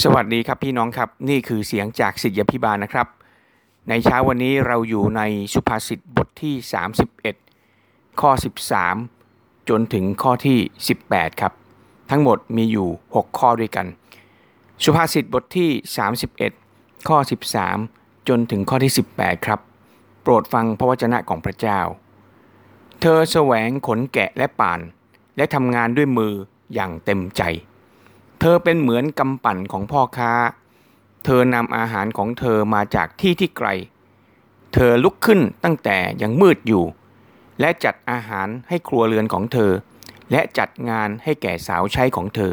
สวัสดีครับพี่น้องครับ นี่คือเสียงจากสิทธยพิบาลนะครับ ในเช้าวันนี้เราอยู่ในสุภาษิตบทที่ 31 ข้อ 13 จนถึงข้อที่ 18 ครับ ทั้งหมดมีอยู่ 6 ข้อด้วยกัน สุภาษิตบทที่ 31 ข้อ 13 จนถึงข้อที่ 18 ครับ โปรดฟังพระวจนะของพระเจ้า เธอแสวงขนแกะและป่าน และทำงานด้วยมืออย่างเต็มใจ เธอเป็นเหมือนกำปั่นของพ่อค้า เธอนำอาหารของเธอมาจากที่ที่ไกล เธอลุกขึ้นตั้งแต่ยังมืดอยู่ และจัดอาหารให้ครัวเรือนของเธอ และจัดงานให้แก่สาวใช้ของเธอ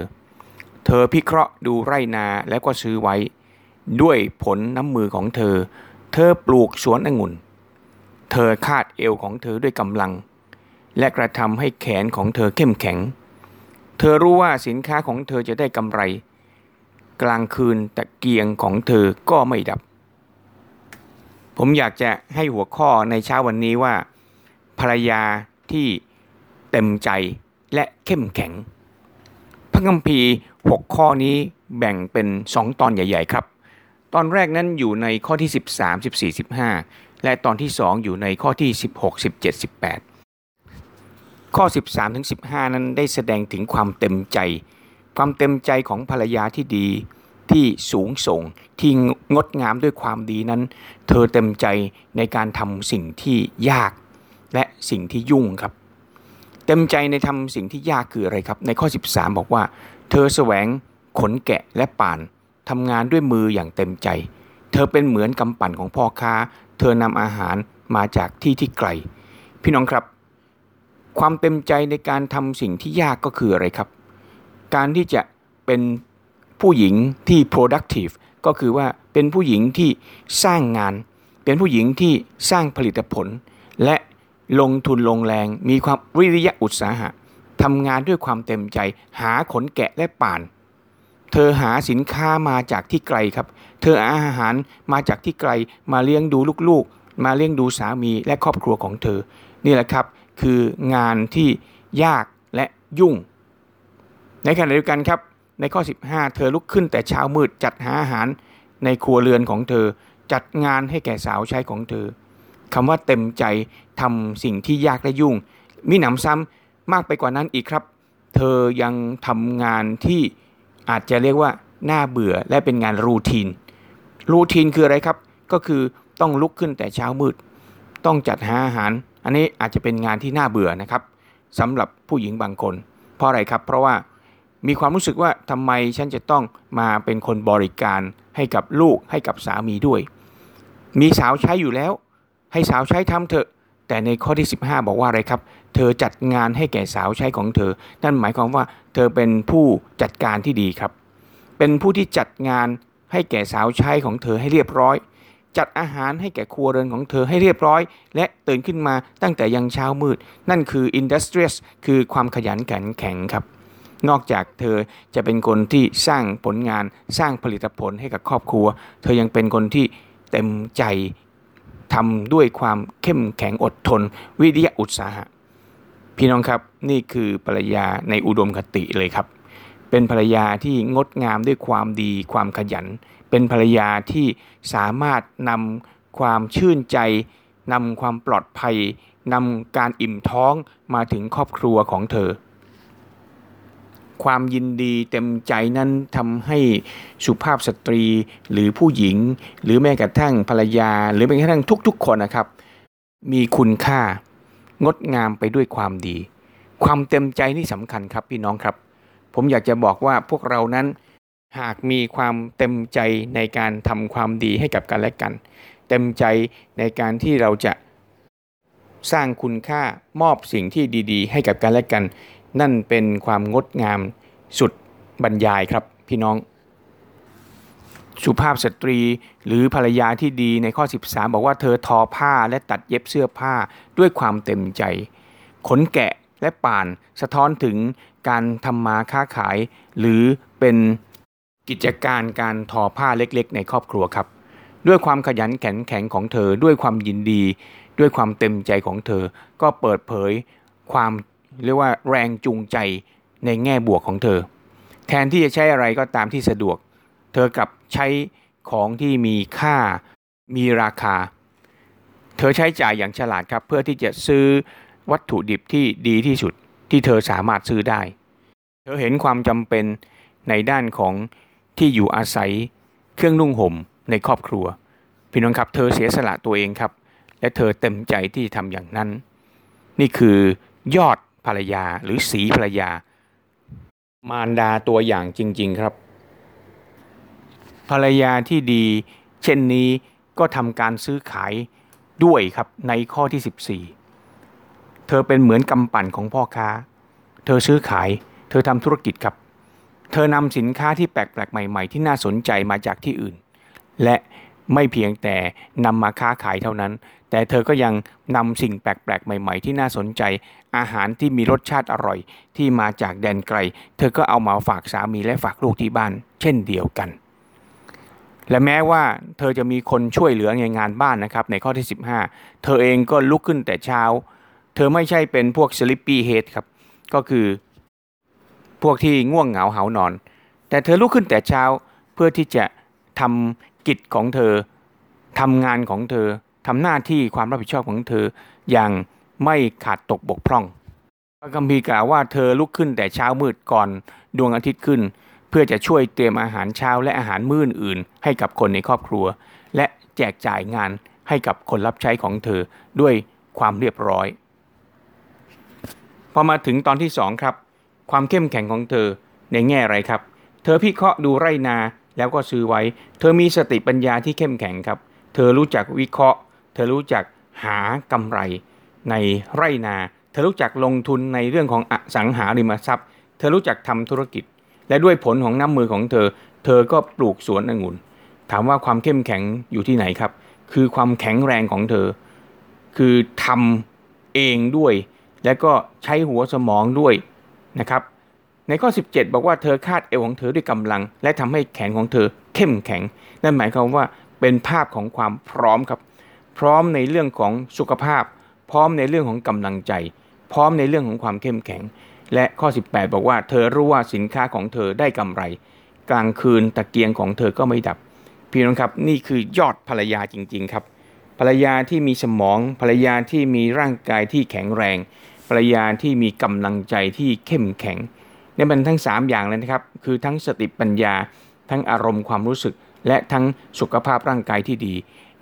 เธอพิเคราะห์ดูไรนาแล้วก็ซื้อไว้ ด้วยผลน้ำมือของเธอ เธอปลูกสวนองุ่น เธอคาดเอวของเธอด้วยกำลัง และกระทำให้แขนของเธอเข้มแข็ง เธอรู้ว่าสินค้าของเธอจะได้กำไร กลางคืนตะเกียงของเธอก็ไม่ดับ ผมอยากจะให้หัวข้อในเช้าวันนี้ว่า ภรรยาที่เต็มใจและเข้มแข็ง พระคัมภีร์ 6 ข้อนี้แบ่งเป็น 2 ตอนใหญ่ ๆ ครับ ตอนแรกนั้นอยู่ในข้อที่ 13 14 15 และตอนที่ 2 อยู่ในข้อที่ 16 17 18 ข้อ 13ถึง15 นั้นได้แสดงถึงความเต็มใจ ความเต็มใจของภรรยาที่ดีที่สูงส่งที่งดงามด้วยความดีนั้น เธอเต็มใจในการทำสิ่งที่ยากและสิ่งที่ยุ่งครับ เต็มใจในทำสิ่งที่ยากคืออะไรครับ ในข้อ 13 บอกว่า เธอแสวงขนแกะและป่านทำงานด้วยมืออย่างเต็มใจ เธอเป็นเหมือนกำปั่นของพ่อค้า เธอนำอาหารมาจากที่ที่ไกล พี่น้องครับ ความเต็มใจในการทำสิ่งที่ยากก็คืออะไรครับ การที่จะเป็นผู้หญิงที่ productive ก็คือว่าเป็นผู้หญิงที่สร้างงาน เป็นผู้หญิงที่สร้างผลิตผล และลงทุนลงแรง มีความวิริยะอุตสาหะทำงานด้วยความเต็มใจ หาขนแกะและป่าน เธอหาสินค้ามาจากที่ไกลครับ เธออาหารมาจากที่ไกลมาเลี้ยงดูลูกๆ มาเลี้ยงดูสามีและครอบครัวของเธอ นี่แหละครับ คืองานที่ยากและยุ่ง ในขณะเดียวกันครับ ในข้อ 15 เธอลุกขึ้นแต่เช้ามืดจัดหาอาหารในครัวเรือนของเธอจัดงานให้แก่สาวใช้ของเธอคำว่าเต็มใจทำสิ่งที่ยากและยุ่ง มีหนำซ้ำมากไปกว่านั้นอีกครับ เธอยังทำงานที่อาจจะเรียกว่าน่าเบื่อและเป็นงานรูทีน รูทีนคืออะไรครับ ก็คือต้องลุกขึ้นแต่เช้ามืด ต้องจัดหาอาหาร อันนี้อาจจะเป็นงานที่น่าเบื่อนะครับสำหรับผู้หญิงบางคน เพราะอะไรครับ เพราะว่ามีความรู้สึกว่าทำไมฉันจะต้องมาเป็นคนบริการให้กับลูกให้กับสามีด้วย มีสาวใช้อยู่แล้ว ให้สาวใช้ทำเถอะ แต่ในข้อที่ 15 บอกว่าอะไรครับ เธอจัดงานให้แก่สาวใช้ของเธอ นั่นหมายความว่า เธอเป็นผู้จัดการที่ดีครับ เป็นผู้ที่จัดงานให้แก่สาวใช้ของเธอให้เรียบร้อย จัดอาหารให้แก่ครัวเรือนของเธอให้เรียบร้อย และตื่นขึ้นมาตั้งแต่ยังเช้ามืด นั่นคือ industrious คือความขยันแข็งแข็งครับ นอกจากเธอจะเป็นคนที่สร้างผลงานสร้างผลิตผลให้กับครอบครัว เธอยังเป็นคนที่เต็มใจทำด้วยความเข้มแข็งอดทน วิริยะอุตสาหะ พี่น้องครับนี่คือภรรยาในอุดมคติเลยครับ เป็นภรรยาที่งดงามด้วยความดีความขยัน เป็นภรรยาที่สามารถนำความชื่นใจนำความปลอดภัยนำการอิ่มท้องมาถึงครอบครัวของเธอ ความยินดีเต็มใจนั้นทำให้สุภาพสตรีหรือผู้หญิง หรือแม้กระทั่งภรรยา หรือแม้กระทั่งทุกๆ คนนะครับ มีคุณค่างดงามไปด้วยความดี ความเต็มใจนี่สำคัญครับพี่น้องครับ ผมอยากจะบอกว่าพวกเรานั้นหากมีความเต็มใจในการทำความดีให้กับกันและกัน เต็มใจในการที่เราจะสร้างคุณค่ามอบสิ่งที่ดีๆ ให้กับกันและกัน นั่นเป็นความงดงามสุดบรรยายครับพี่น้อง สุภาพสตรีหรือภรรยาที่ดีในข้อ 13 บอกว่าเธอทอผ้าและตัดเย็บเสื้อผ้าด้วยความเต็มใจ ขนแกะ และป่านสะท้อนถึงการทำมาค้าขาย หรือเป็นกิจการการทอผ้าเล็กๆ ในครอบครัวครับ ด้วยความขยันแข็งแข็งของเธอด้วยความยินดี ด้วยความเต็มใจของเธอ ก็เปิดเผยความเรียกว่าแรงจูงใจในแง่บวกของเธอ แทนที่จะใช้อะไรก็ตามที่สะดวก เธอกลับใช้ของที่มีค่ามีราคา เธอใช้จ่ายอย่างฉลาดครับ เพื่อที่จะซื้อ วัตถุดิบที่ดีที่สุดที่เธอสามารถซื้อได้ เธอเห็นความจำเป็นในด้านของที่อยู่อาศัยเครื่องนุ่งห่มในครอบครัว พี่น้องครับเธอเสียสละตัวเองครับ และเธอเต็มใจที่ทำอย่างนั้น นี่คือยอดภรรยาหรือสีภรรยา มารดาตัวอย่างจริง ๆครับ ภรรยาที่ดี เช่นนี้ก็ทำการซื้อขายด้วยครับในข้อที่ 14 เธอเป็นเหมือนกำปั่นของพ่อค้า เธอซื้อขาย เธอทำธุรกิจครับ เธอนำสินค้าที่แปลกๆใหม่ ๆ ที่น่าสนใจมาจากที่อื่น และไม่เพียงแต่นำมาค้าขายเท่านั้น แต่เธอก็ยังนำสิ่งแปลกๆ ใหม่ ๆ ที่น่าสนใจ อาหารที่มีรสชาติอร่อย ที่มาจากแดนไกล เธอก็เอามาฝากสามีและฝากลูกที่บ้าน เช่นเดียวกัน และแม้ว่าเธอจะมีคนช่วยเหลือในงานบ้านนะครับ ในข้อที่ 15 เธอเองก็ลุกขึ้นแต่เช้า ธอไม่ใช่เป็นพวก sleepy head ครับ ก็คือพวกที่ง่วงเหงาเหานอน แต่เธอลุกขึ้นแต่เช้าเพื่อที่จะทำกิจของเธอทำงานของเธอทำหน้าที่ความรับผิดชอบของเธออย่างไม่ขาดตกบกพร่อง พระคัมภีร์กล่าวว่าเธอลุกขึ้นแต่เช้ามืดก่อนดวงอาทิตย์ขึ้น เพื่อจะช่วยเตรียมอาหารเช้าและอาหารมื้ออื่น ให้กับคนในครอบครัว และแจกจ่ายงานให้กับคนรับใช้ของเธอด้วยความเรียบร้อย พอมาถึงตอนที่สองครับ ความเข้มแข็งของเธอในแง่อะไรครับ เธอพิเคราะห์ดูไรนาแล้วก็ซื้อไว้ เธอมีสติปัญญาที่เข้มแข็งครับ เธอรู้จักวิเคราะห์ เธอรู้จักหากำไรในไรนา เธอรู้จักลงทุนในเรื่องของอสังหาริมทรัพย์ เธอรู้จักทำธุรกิจ และด้วยผลของน้ำมือของเธอ เธอก็ปลูกสวนองุ่น ถามว่าความเข้มแข็งอยู่ที่ไหนครับ คือความแข็งแรงของเธอ คือทำเองด้วย และก็ใช้หัวสมองด้วยนะครับ ในข้อ 17 บอกว่าเธอคาดเอวของเธอด้วยกำลัง และทำให้แขนของเธอเข้มแข็ง นั่นหมายความว่าเป็นภาพของความพร้อมครับ พร้อมในเรื่องของสุขภาพ พร้อมในเรื่องของกำลังใจ พร้อมในเรื่องของความเข้มแข็ง และข้อ 18 บอกว่า เธอรู้ว่าสินค้าของเธอได้กำไร กลางคืนตะเกียงของเธอก็ไม่ดับ พี่น้องครับนี่คือยอดภรรยาจริง ๆ ครับ ภรรยาที่มีสมอง ภรรยาที่มีร่างกายที่แข็งแรง ภรรยาที่มีกำลังใจที่เข้มแข็งนี่มันทั้ง 3 อย่างเลยนะครับ คือทั้งสติปัญญา ทั้งอารมณ์ความรู้สึก และทั้งสุขภาพร่างกายที่ดี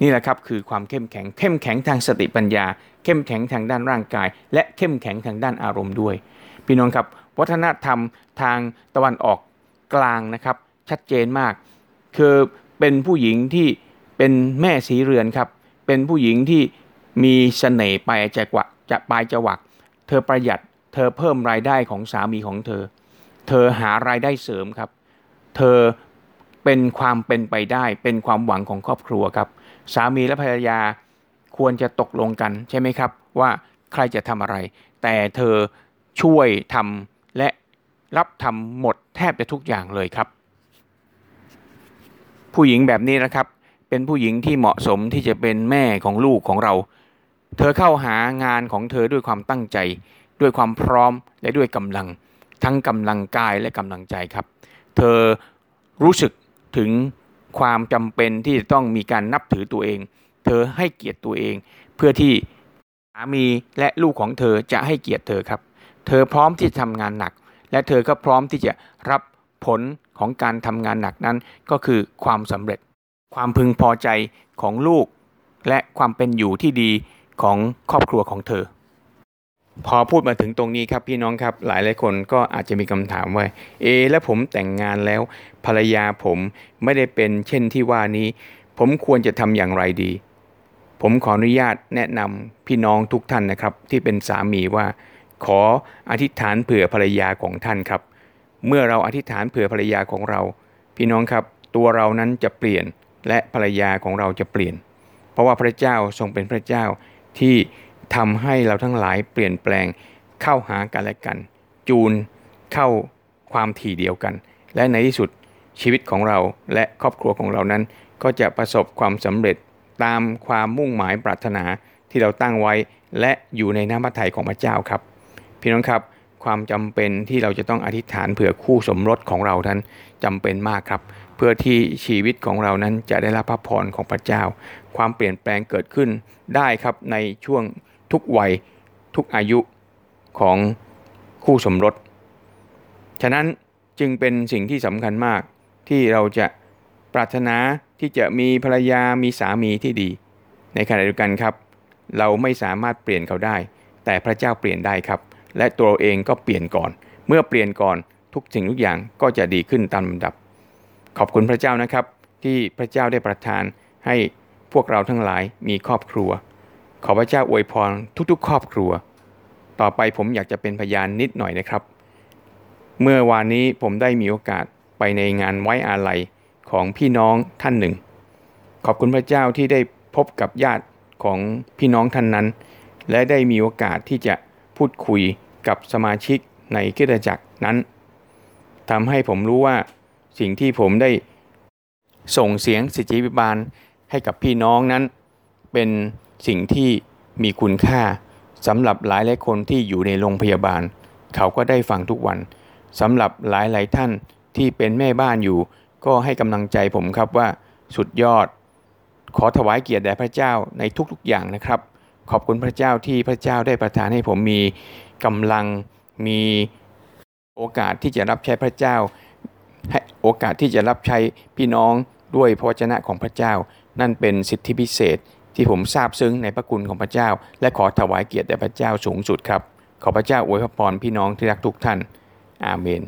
นี่แหละครับคือความเข้มแข็ง เข้มแข็งทางสติปัญญา เข้มแข็งทางด้านร่างกาย และเข้มแข็งทางด้านอารมณ์ด้วย พี่น้องครับ วัฒนธรรมทางตะวันออกกลางนะครับ ชัดเจนมาก คือเป็นผู้หญิงที่เป็นแม่สีเรือนครับ เป็นผู้หญิงที่มีเสน่ห์ไปจะกว่าจะปลายจะวัก เธอประหยัด เธอเพิ่มรายได้ของสามีของเธอ เธอหารายได้เสริมครับ เธอเป็นความเป็นไปได้ เป็นความหวังของครอบครัวครับ สามีและภรรยาควรจะตกลงกันใช่ไหมครับ ว่าใครจะทำอะไร แต่เธอช่วยทำและรับทำหมดแทบจะทุกอย่างเลยครับ ผู้หญิงแบบนี้นะครับ เป็นผู้หญิงที่เหมาะสมที่จะเป็นแม่ของลูกของเรา เธอเข้าหางานของเธอด้วยความตั้งใจ ด้วยความพร้อมและด้วยกำลัง ทั้งกำลังกายและกำลังใจครับ เธอรู้สึกถึงความจำเป็นที่จะต้องมีการนับถือตัวเอง เธอให้เกียรติตัวเอง เพื่อที่สามีและลูกของเธอจะให้เกียรติเธอครับ เธอพร้อมที่จะทำงานหนัก และเธอก็พร้อมที่จะรับผลของการทำงานหนักนั้นก็คือความสำเร็จ ความพึงพอใจของลูก และความเป็นอยู่ที่ดีของครอบครัวของเธอ พอพูดมาถึงตรงนี้ครับพี่น้องครับหลายหลายคนก็อาจจะมีคำถามว่า เอ แล้วผมแต่งงานแล้ว ภรรยาผมไม่ได้เป็นเช่นที่ว่านี้ ผมควรจะทำอย่างไรดี ผมขออนุญาตแนะนำพี่น้องทุกท่านนะครับ ที่เป็นสามีว่า ขออธิษฐานเผื่อภรรยาของท่านครับ เมื่อเราอธิษฐานเผื่อภรรยาของเรา พี่น้องครับ ตัวเรานั้นจะเปลี่ยน และภรรยาของเราจะเปลี่ยน เพราะว่าพระเจ้าทรงเป็นพระเจ้าที่ทำให้เราทั้งหลายเปลี่ยนแปลงเข้าหากันและกัน จูนเข้าความถี่เดียวกัน และในที่สุดชีวิตของเราและครอบครัวของเรานั้น ก็จะประสบความสำเร็จตามความมุ่งหมายปรารถนาที่เราตั้งไว้ และอยู่ในน้ำพระทัยของพระเจ้าครับ พี่น้องครับความจำเป็นที่เราจะต้องอธิษฐานเผื่อคู่สมรสของเรานั้นจำเป็นมากครับ เพื่อที่ชีวิตของเรานั้นจะได้รับพระพรของพระเจ้า ความเปลี่ยนแปลงเกิดขึ้นได้ครับในช่วงทุกวัยทุกอายุของคู่สมรส ฉะนั้นจึงเป็นสิ่งที่สำคัญมากที่เราจะปรารถนาที่จะมีภรรยามีสามีที่ดี ในขณะเดียวกันครับ เราไม่สามารถเปลี่ยนเขาได้ แต่พระเจ้าเปลี่ยนได้ครับ และตัวเราเองก็เปลี่ยนก่อน เมื่อเปลี่ยนก่อนทุกสิ่งทุกอย่างก็จะดีขึ้นตามลำดับ ขอบคุณพระเจ้านะครับ ที่พระเจ้าได้ประทานให้พวกเราทั้งหลายมีครอบครัว ขอพระเจ้าอวยพรทุกๆ ครอบครัว ต่อไปผมอยากจะเป็นพยานนิดหน่อยนะครับ เมื่อวานนี้ผมได้มีโอกาสไปในงานไว้อาลัยของพี่น้องท่านหนึ่ง ขอบคุณพระเจ้าที่ได้พบกับญาติของพี่น้องท่านนั้น และได้มีโอกาสที่จะพูดคุยกับสมาชิกในคริสตจักรนั้นทำให้ผมรู้ว่า สิ่งที่ผมได้ส่งเสียงสิทธิพิบาลให้กับพี่น้องนั้น เป็นสิ่งที่มีคุณค่าสำหรับหลายหลายคนที่อยู่ในโรงพยาบาล เขาก็ได้ฟังทุกวันสำหรับหลายหลายท่านที่เป็นแม่บ้านอยู่ ก็ให้กำลังใจผมครับว่าสุดยอด ขอถวายเกียรติแด่พระเจ้าในทุกๆอย่างนะครับ ขอบคุณพระเจ้าที่พระเจ้าได้ประทานให้ผมมีกำลังมีโอกาสที่จะรับใช้พระเจ้า ให้โอกาสที่จะรับใช้พี่น้องด้วยพระวจนะของพระเจ้า นั่นเป็นสิทธิพิเศษที่ผมทราบซึ้งในพระคุณของพระเจ้า และขอถวายเกียรติแด่พระเจ้าสูงสุดครับ ขอพระเจ้าอวยพรพี่น้องที่รักทุกท่าน อาเมน